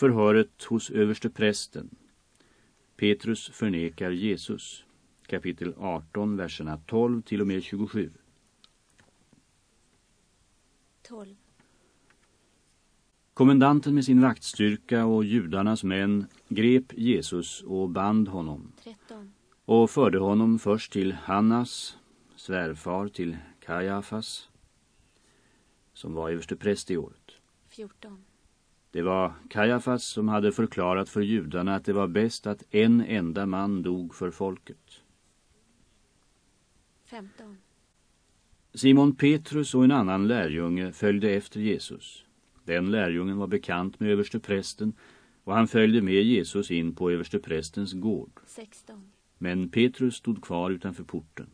Förhöret hos överste prästen. Petrus förnekar Jesus. Kapitel 18, verserna 12 till och med 27. 12. Kommendanten med sin vaktstyrka och judarnas män grep Jesus och band honom 13. och förde honom först till Hannas, svärfar till Kajafas, som var överste präst i året. 14. Det var Kajafas som hade förklarat för judarna att det var bäst att en enda man dog för folket. 15. Simon Petrus och en annan lärjunge följde efter Jesus. Den lärjungen var bekant med översteprästen och han följde med Jesus in på översteprästens gård. 16. Men Petrus stod kvar utanför porten.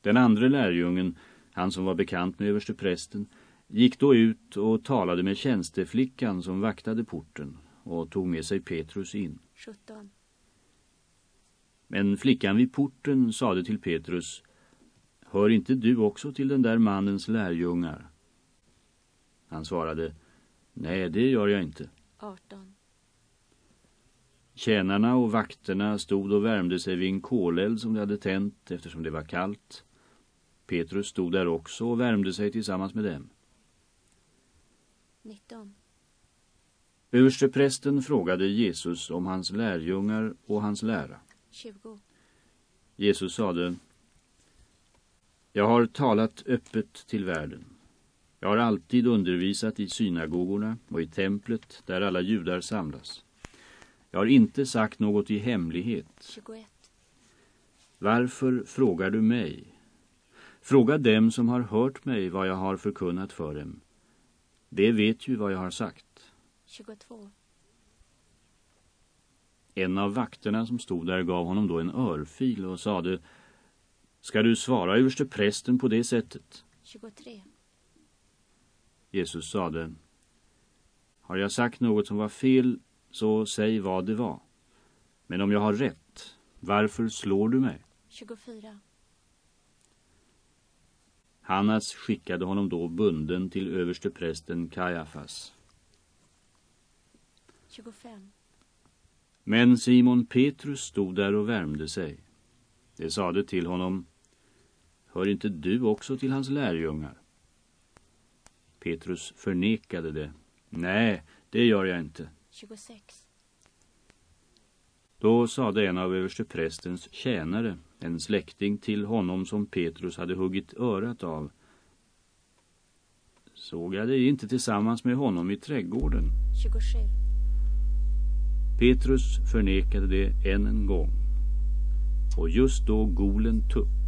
Den andra lärjungen, han som var bekant med översteprästen, gick då ut och talade med tjänsteflickan som vaktade porten och tog med sig Petrus in. 17. Men flickan vid porten sade till Petrus, Hör inte du också till den där mannens lärjungar? Han svarade, Nej, det gör jag inte. 18. Tjänarna och vakterna stod och värmde sig vid en koleld som de hade tänt eftersom det var kallt. Petrus stod där också och värmde sig tillsammans med dem. 19. Översteprästen frågade Jesus om hans lärjungar och hans lära. 20. Jesus sade, Jag har talat öppet till världen. Jag har alltid undervisat i synagogorna och i templet där alla judar samlas. Jag har inte sagt något i hemlighet. 21. Varför frågar du mig? Fråga dem som har hört mig vad jag har förkunnat för dem. Det vet ju vad jag har sagt. 22. En av vakterna som stod där gav honom då en örfil och sade Ska du svara överste prästen på det sättet? 23. Jesus sade Har jag sagt något som var fel så säg vad det var. Men om jag har rätt, varför slår du mig? 24. Hannas skickade honom då bunden till överste prästen Kajafas. 25. Men Simon Petrus stod där och värmde sig. Det sade till honom, hör inte du också till hans lärjungar? Petrus förnekade det. Nej, det gör jag inte. 26. Då sade en av översteprästens tjänare, en släkting till honom som Petrus hade huggit örat av. Såg jag dig inte tillsammans med honom i trädgården? 27. Petrus förnekade det än en gång. Och just då golen tupp